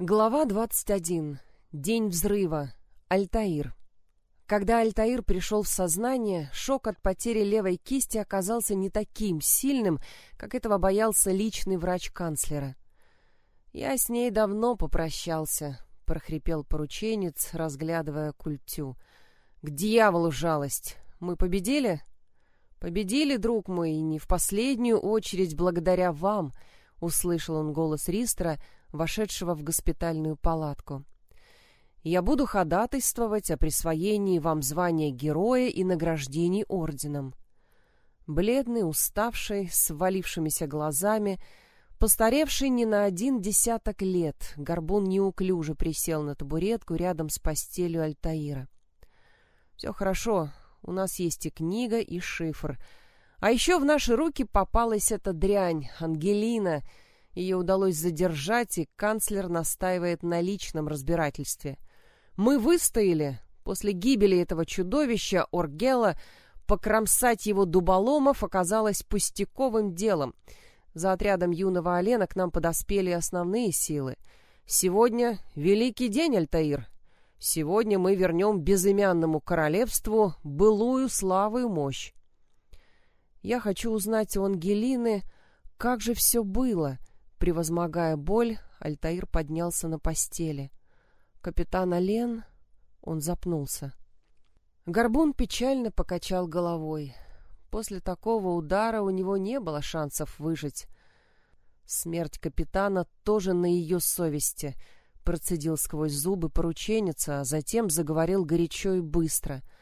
Глава 21. День взрыва. Альтаир. Когда Альтаир пришел в сознание, шок от потери левой кисти оказался не таким сильным, как этого боялся личный врач канцлера. «Я с ней давно попрощался», — прохрипел порученец, разглядывая культю. «К дьяволу жалость! Мы победили?» «Победили, друг мой, и не в последнюю очередь благодаря вам», — услышал он голос Ристра, — вошедшего в госпитальную палатку. «Я буду ходатайствовать о присвоении вам звания героя и награждении орденом». Бледный, уставший, с валившимися глазами, постаревший не на один десяток лет, Горбун неуклюже присел на табуретку рядом с постелью Альтаира. «Все хорошо, у нас есть и книга, и шифр. А еще в наши руки попалась эта дрянь, Ангелина — ее удалось задержать, и канцлер настаивает на личном разбирательстве. Мы выстояли. После гибели этого чудовища Оргела покромсать его дуболомов оказалось пустяковым делом. За отрядом юного Олена к нам подоспели основные силы. Сегодня великий день, Альтаир. Сегодня мы вернем безымянному королевству былую славу и мощь. Я хочу узнать у Ангелины, как же все было, Превозмогая боль, Альтаир поднялся на постели. Капитан Олен... Он запнулся. Горбун печально покачал головой. После такого удара у него не было шансов выжить. Смерть капитана тоже на ее совести, процедил сквозь зубы порученица, а затем заговорил горячо и быстро —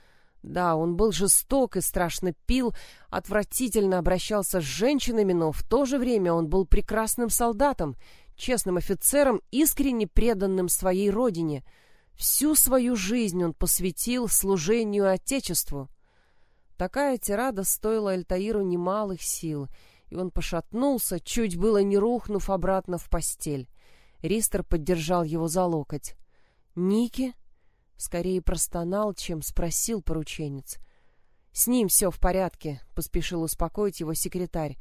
да, он был жесток и страшно пил, отвратительно обращался с женщинами, но в то же время он был прекрасным солдатом, честным офицером, искренне преданным своей родине. Всю свою жизнь он посвятил служению Отечеству. Такая тирада стоила Альтаиру немалых сил, и он пошатнулся, чуть было не рухнув обратно в постель. Ристер поддержал его за локоть. «Ники?» Скорее простонал, чем спросил порученец. «С ним все в порядке», — поспешил успокоить его секретарь.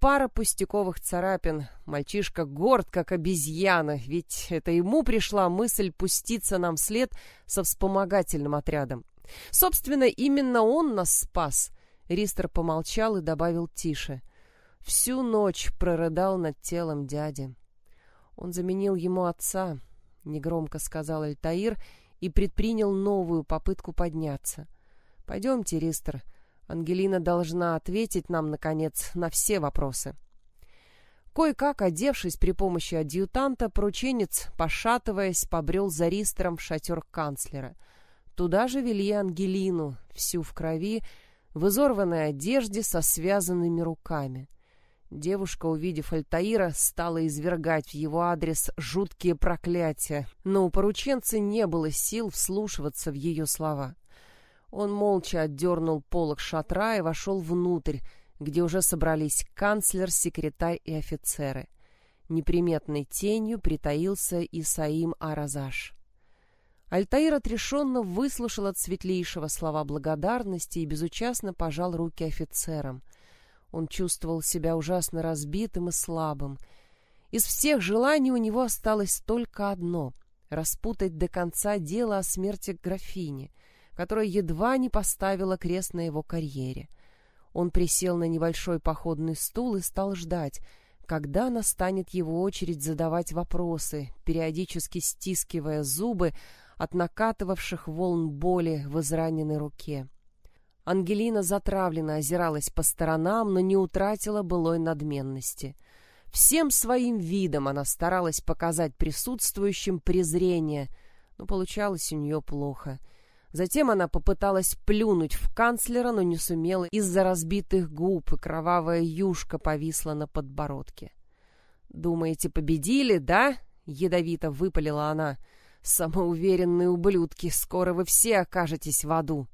«Пара пустяковых царапин. Мальчишка горд, как обезьяна, ведь это ему пришла мысль пуститься нам вслед со вспомогательным отрядом. Собственно, именно он нас спас». Ристер помолчал и добавил тише. Всю ночь прорыдал над телом дяди. Он заменил ему отца, — негромко сказал Альтаир, и предпринял новую попытку подняться. «Пойдемте, Ристер. Ангелина должна ответить нам, наконец, на все вопросы». Кое-как, одевшись при помощи адъютанта, порученец, пошатываясь, побрел за Ристером в шатер канцлера. Туда же вели Ангелину, всю в крови, в изорванной одежде со связанными руками. Девушка, увидев Альтаира, стала извергать в его адрес жуткие проклятия, но у порученца не было сил вслушиваться в ее слова. Он молча отдернул полог шатра и вошел внутрь, где уже собрались канцлер, секретарь и офицеры. Неприметной тенью притаился Исаим Аразаш. Альтаир отрешенно выслушал от светлейшего слова благодарности и безучастно пожал руки офицерам — он чувствовал себя ужасно разбитым и слабым. Из всех желаний у него осталось только одно — распутать до конца дело о смерти графини, которая едва не поставила крест на его карьере. Он присел на небольшой походный стул и стал ждать, когда настанет его очередь задавать вопросы, периодически стискивая зубы от накатывавших волн боли в израненной руке. Ангелина затравленно озиралась по сторонам, но не утратила былой надменности. Всем своим видом она старалась показать присутствующим презрение, но получалось у нее плохо. Затем она попыталась плюнуть в канцлера, но не сумела из-за разбитых губ, и кровавая юшка повисла на подбородке. «Думаете, победили, да?» — ядовито выпалила она. «Самоуверенные ублюдки, скоро вы все окажетесь в аду!»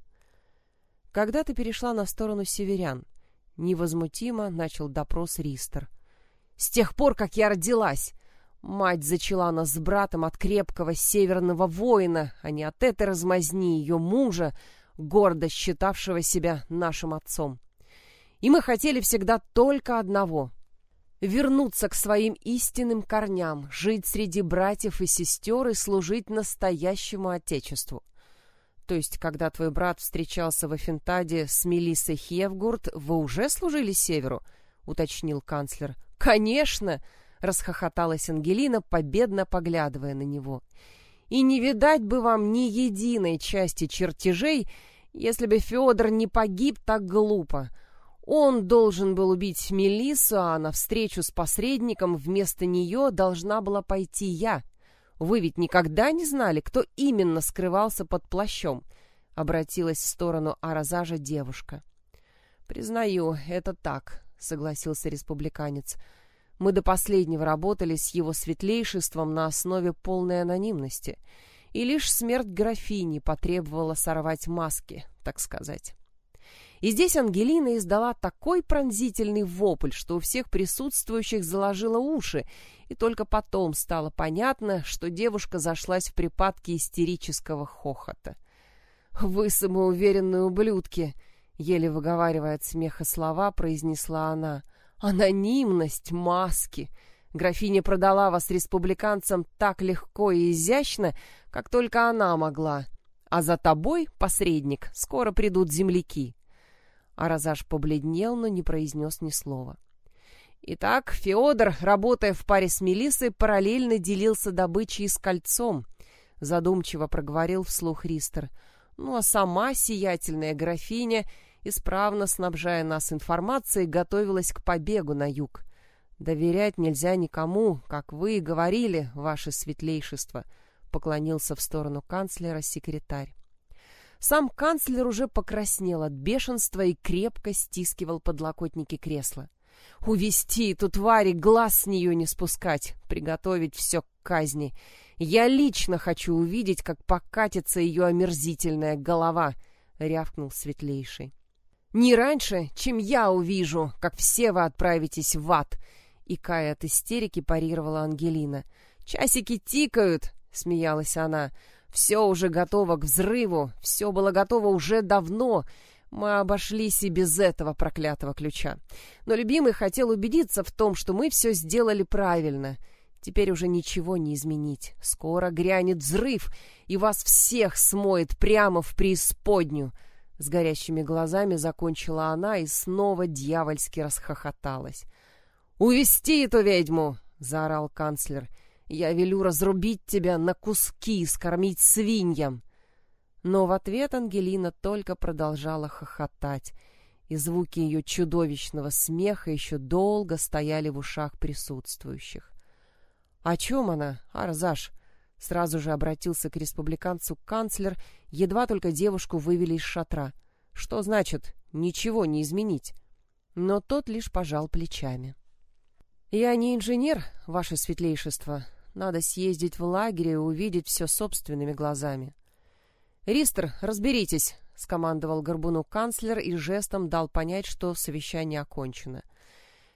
Когда ты перешла на сторону северян? Невозмутимо начал допрос Ристер. С тех пор, как я родилась. Мать зачала нас с братом от крепкого северного воина, а не от этой размазни ее мужа, гордо считавшего себя нашим отцом. И мы хотели всегда только одного. вернуться к своим истинным корням, жить среди братьев и сестер и служить настоящему Отечеству. То есть, когда твой брат встречался в Афентаде с Мелиссой Хевгурт, вы уже служили Северу? — уточнил канцлер. — Конечно! — расхохоталась Ангелина, победно поглядывая на него. — И не видать бы вам ни единой части чертежей, если бы Федор не погиб так глупо. Он должен был убить Мелиссу, а на встречу с посредником вместо нее должна была пойти я. Вы ведь никогда не знали, кто именно скрывался под плащом?» — обратилась в сторону Аразажа девушка. «Признаю, это так», — согласился республиканец. «Мы до последнего работали с его светлейшеством на основе полной анонимности, и лишь смерть графини потребовала сорвать маски, так сказать». И здесь Ангелина издала такой пронзительный вопль, что у всех присутствующих заложило уши, и только потом стало понятно, что девушка зашлась в припадке истерического хохота. «Вы самоуверенные ублюдки!» — еле выговаривая от смеха слова, произнесла она. «Анонимность, маски! Графиня продала вас республиканцам так легко и изящно, как только она могла. А за тобой, посредник, скоро придут земляки». Аразаш побледнел, но не произнес ни слова. Итак, Феодор, работая в паре с Мелиссой, параллельно делился добычей с кольцом, задумчиво проговорил вслух Ристер. Ну а сама сиятельная графиня, исправно снабжая нас информацией, готовилась к побегу на юг. Доверять нельзя никому, как вы и говорили, ваше светлейшество, поклонился в сторону канцлера секретарь. Сам канцлер уже покраснел от бешенства и крепко стискивал подлокотники кресла. Увести эту тварь и глаз с нее не спускать, приготовить все к казни. Я лично хочу увидеть, как покатится ее омерзительная голова, — рявкнул светлейший. Не раньше, чем я увижу, как все вы отправитесь в ад, — икая от истерики парировала Ангелина. Часики тикают, — смеялась она. Все уже готово к взрыву, все было готово уже давно. Мы обошлись и без этого проклятого ключа. Но любимый хотел убедиться в том, что мы все сделали правильно. Теперь уже ничего не изменить. Скоро грянет взрыв, и вас всех смоет прямо в преисподнюю. С горящими глазами закончила она и снова дьявольски расхохоталась. «Увести эту ведьму!» — заорал канцлер. Я велю разрубить тебя на куски и скормить свиньям. Но в ответ Ангелина только продолжала хохотать, и звуки ее чудовищного смеха еще долго стояли в ушах присутствующих. «О чем она, Арзаш?» Сразу же обратился к республиканцу канцлер, едва только девушку вывели из шатра. «Что значит «ничего не изменить»?» Но тот лишь пожал плечами. «Я не инженер, ваше светлейшество, надо съездить в лагерь и увидеть все собственными глазами. «Ристер, разберитесь!» — скомандовал Горбуну канцлер и жестом дал понять, что совещание окончено.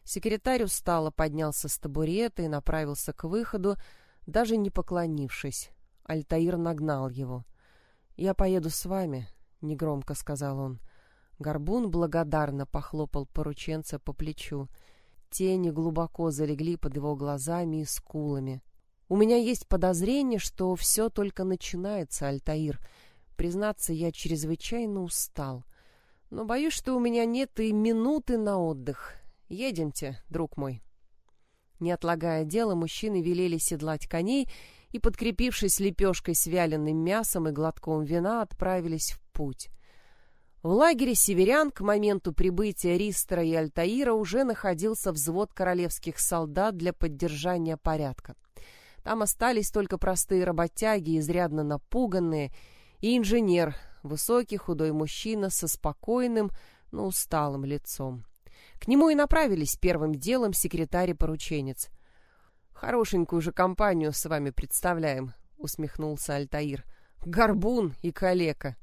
Секретарь устало поднялся с табурета и направился к выходу, даже не поклонившись. Альтаир нагнал его. «Я поеду с вами», — негромко сказал он. Горбун благодарно похлопал порученца по плечу. Тени глубоко залегли под его глазами и скулами. У меня есть подозрение, что все только начинается, Альтаир. Признаться, я чрезвычайно устал. Но боюсь, что у меня нет и минуты на отдых. Едемте, друг мой. Не отлагая дело, мужчины велели седлать коней и, подкрепившись лепешкой с вяленым мясом и глотком вина, отправились в путь. В лагере северян к моменту прибытия Ристера и Альтаира уже находился взвод королевских солдат для поддержания порядка. Там остались только простые работяги, изрядно напуганные, и инженер, высокий худой мужчина со спокойным, но усталым лицом. К нему и направились первым делом секретарь и порученец. «Хорошенькую же компанию с вами представляем», — усмехнулся Альтаир. «Горбун и калека».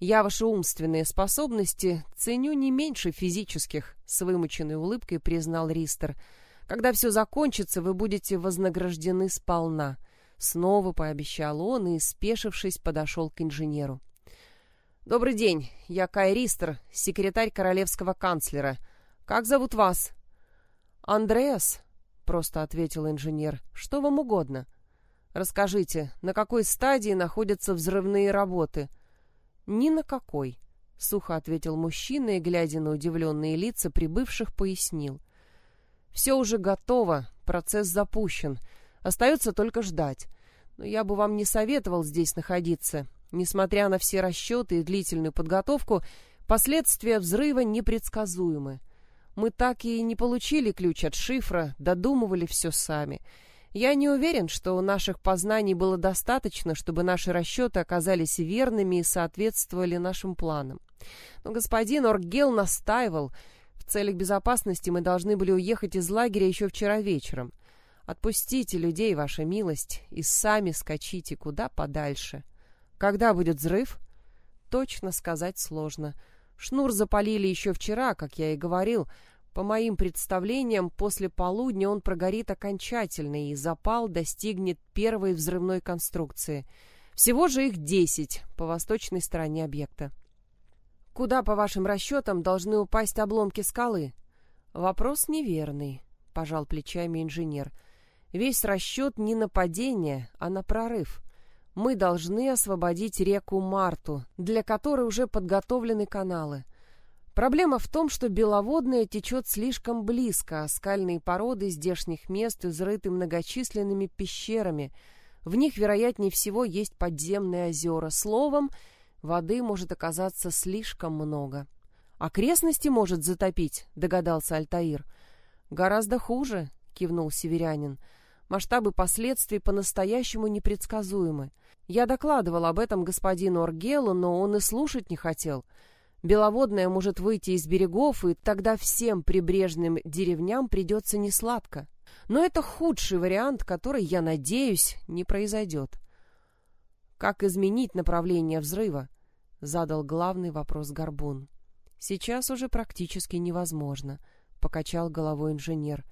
«Я ваши умственные способности ценю не меньше физических», — с вымученной улыбкой признал Ристер — когда все закончится, вы будете вознаграждены сполна. Снова пообещал он и, спешившись, подошел к инженеру. «Добрый день, я Кай Ристер, секретарь королевского канцлера. Как зовут вас?» «Андреас», — просто ответил инженер, — «что вам угодно?» «Расскажите, на какой стадии находятся взрывные работы?» «Ни на какой», — сухо ответил мужчина и, глядя на удивленные лица прибывших, пояснил. «Все уже готово, процесс запущен. Остается только ждать. Но я бы вам не советовал здесь находиться. Несмотря на все расчеты и длительную подготовку, последствия взрыва непредсказуемы. Мы так и не получили ключ от шифра, додумывали все сами. Я не уверен, что у наших познаний было достаточно, чтобы наши расчеты оказались верными и соответствовали нашим планам. Но господин Оргел настаивал. Целях безопасности мы должны были уехать из лагеря еще вчера вечером. Отпустите людей, ваша милость, и сами скачите куда подальше. Когда будет взрыв? Точно сказать сложно. Шнур запалили еще вчера, как я и говорил, по моим представлениям, после полудня он прогорит окончательно, и запал достигнет первой взрывной конструкции. Всего же их десять по восточной стороне объекта. Куда, по вашим расчетам, должны упасть обломки скалы? Вопрос неверный, пожал плечами инженер. Весь расчет не на падение, а на прорыв. Мы должны освободить реку Марту, для которой уже подготовлены каналы — Проблема в том, что беловодная течет слишком близко, а скальные породы здешних мест изрыты многочисленными пещерами. В них, вероятнее всего, есть подземные озера. Словом, воды может оказаться слишком много. «Окрестности может затопить», — догадался Альтаир. «Гораздо хуже», — кивнул северянин. «Масштабы последствий по-настоящему непредсказуемы. Я докладывал об этом господину Оргелу, но он и слушать не хотел». Беловодная может выйти из берегов, и тогда всем прибрежным деревням придется несладко. Но это худший вариант, который, я надеюсь, не произойдет. «Как изменить направление взрыва?» — задал главный вопрос Горбун. «Сейчас уже практически невозможно», — покачал головой инженер.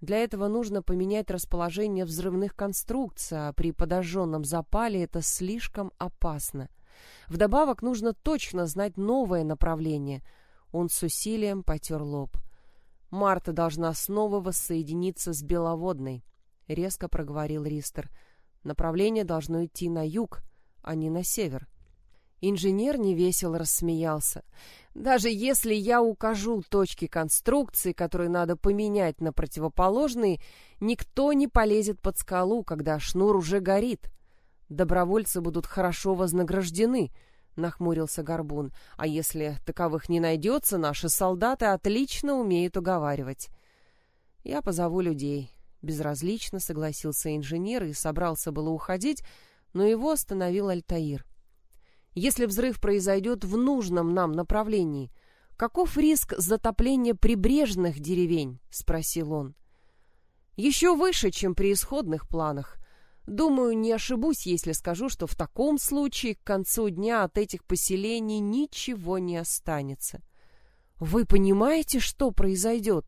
«Для этого нужно поменять расположение взрывных конструкций, а при подожженном запале это слишком опасно. Вдобавок нужно точно знать новое направление. Он с усилием потер лоб. Марта должна снова воссоединиться с Беловодной, — резко проговорил Ристер. Направление должно идти на юг, а не на север. Инженер невесело рассмеялся. Даже если я укажу точки конструкции, которые надо поменять на противоположные, никто не полезет под скалу, когда шнур уже горит. Добровольцы будут хорошо вознаграждены, нахмурился Горбун. А если таковых не найдется, наши солдаты отлично умеют уговаривать. Я позову людей. Безразлично согласился инженер и собрался было уходить, но его остановил Альтаир. Если взрыв произойдет в нужном нам направлении, каков риск затопления прибрежных деревень? спросил он. Еще выше, чем при исходных планах, Думаю, не ошибусь, если скажу, что в таком случае к концу дня от этих поселений ничего не останется. Вы понимаете, что произойдет?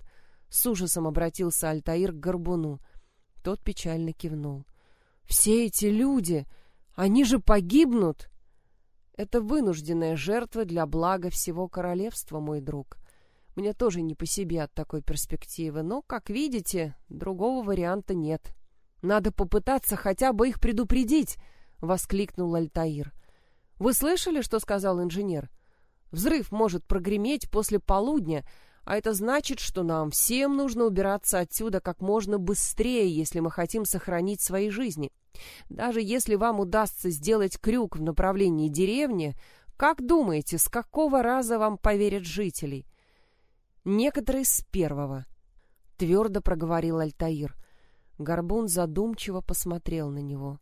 С ужасом обратился Альтаир к Горбуну. Тот печально кивнул. Все эти люди, они же погибнут. Это вынужденная жертва для блага всего королевства, мой друг. Мне тоже не по себе от такой перспективы, но, как видите, другого варианта нет. Надо попытаться хотя бы их предупредить, воскликнул Альтаир. Вы слышали, что сказал инженер? Взрыв может прогреметь после полудня, а это значит, что нам всем нужно убираться отсюда как можно быстрее, если мы хотим сохранить свои жизни. Даже если вам удастся сделать крюк в направлении деревни, как думаете, с какого раза вам поверят жители? Некоторые с первого, твердо проговорил Альтаир. Горбун задумчиво посмотрел на него.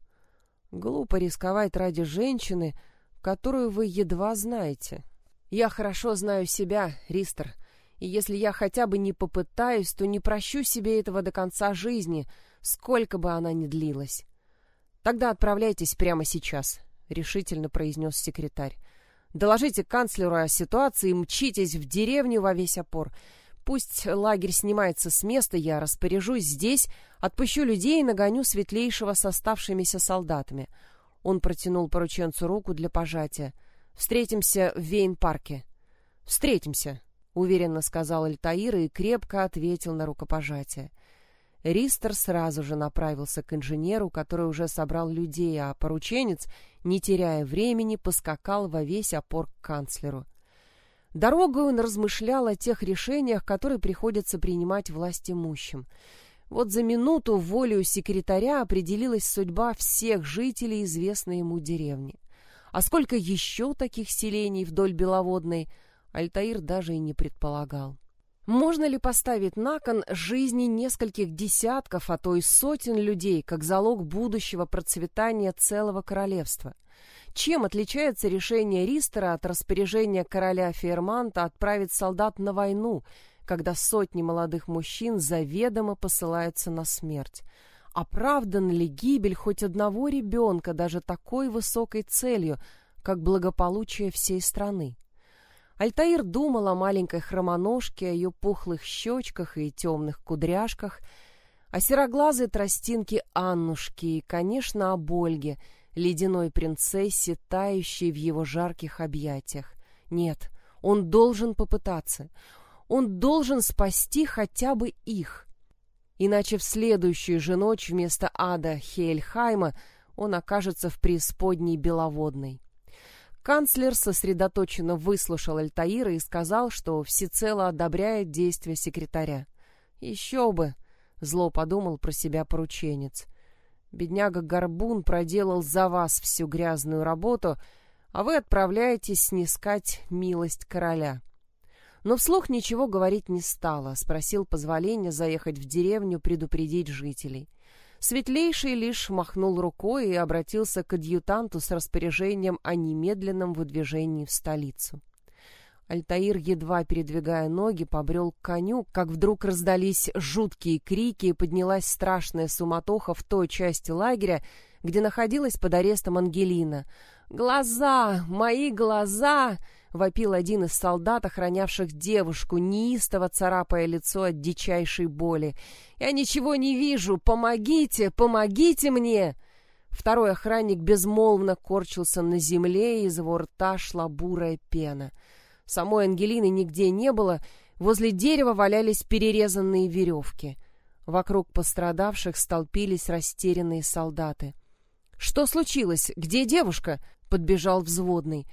Глупо рисковать ради женщины, которую вы едва знаете. Я хорошо знаю себя, Ристер, и если я хотя бы не попытаюсь, то не прощу себе этого до конца жизни, сколько бы она ни длилась. Тогда отправляйтесь прямо сейчас, решительно произнес секретарь. Доложите канцлеру о ситуации мчитесь в деревню во весь опор. Пусть лагерь снимается с места, я распоряжусь здесь, отпущу людей и нагоню светлейшего с оставшимися солдатами. Он протянул порученцу руку для пожатия. Встретимся в Вейн-парке. Встретимся, уверенно сказал Альтаир и крепко ответил на рукопожатие. Ристер сразу же направился к инженеру, который уже собрал людей, а порученец, не теряя времени, поскакал во весь опор к канцлеру. Дорогой он размышлял о тех решениях, которые приходится принимать власть имущим. Вот за минуту волею секретаря определилась судьба всех жителей известной ему деревни. А сколько еще таких селений вдоль Беловодной, Альтаир даже и не предполагал. Можно ли поставить на кон жизни нескольких десятков, а то и сотен людей, как залог будущего процветания целого королевства? Чем отличается решение Ристера от распоряжения короля Ферманта отправить солдат на войну, когда сотни молодых мужчин заведомо посылаются на смерть? Оправдан ли гибель хоть одного ребенка даже такой высокой целью, как благополучие всей страны? Альтаир думал о маленькой хромоножке, о ее пухлых щечках и темных кудряшках, о сероглазой тростинке Аннушки и, конечно, о Ольге, ледяной принцессе, тающей в его жарких объятиях. Нет, он должен попытаться. Он должен спасти хотя бы их. Иначе в следующую же ночь вместо ада Хельхайма он окажется в преисподней Беловодной. Канцлер сосредоточенно выслушал Альтаира и сказал, что всецело одобряет действия секретаря. «Еще бы!» — зло подумал про себя порученец. «Бедняга Горбун проделал за вас всю грязную работу, а вы отправляетесь снискать милость короля». Но вслух ничего говорить не стало, спросил позволения заехать в деревню предупредить жителей. Светлейший лишь махнул рукой и обратился к адъютанту с распоряжением о немедленном выдвижении в столицу. Альтаир, едва передвигая ноги, побрел к коню, как вдруг раздались жуткие крики и поднялась страшная суматоха в той части лагеря, где находилась под арестом Ангелина. «Глаза! Мои глаза!» — вопил один из солдат, охранявших девушку, неистово царапая лицо от дичайшей боли. «Я ничего не вижу! Помогите! Помогите мне!» Второй охранник безмолвно корчился на земле, и из его рта шла бурая пена. Самой Ангелины нигде не было, возле дерева валялись перерезанные веревки. Вокруг пострадавших столпились растерянные солдаты. «Что случилось? Где девушка?» — подбежал взводный.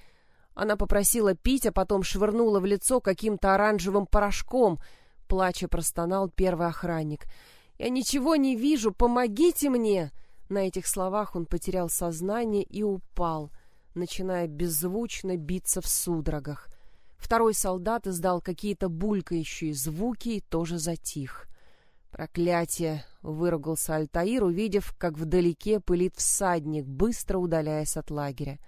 Она попросила пить, а потом швырнула в лицо каким-то оранжевым порошком. Плача простонал первый охранник. «Я ничего не вижу! Помогите мне!» На этих словах он потерял сознание и упал, начиная беззвучно биться в судорогах. Второй солдат издал какие-то булькающие звуки и тоже затих. «Проклятие!» — выругался Альтаир, увидев, как вдалеке пылит всадник, быстро удаляясь от лагеря.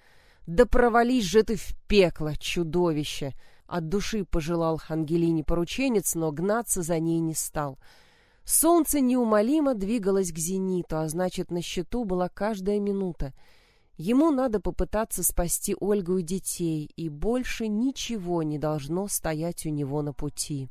«Да провались же ты в пекло, чудовище!» От души пожелал Ангелине порученец, но гнаться за ней не стал. Солнце неумолимо двигалось к зениту, а значит, на счету была каждая минута. Ему надо попытаться спасти Ольгу и детей, и больше ничего не должно стоять у него на пути.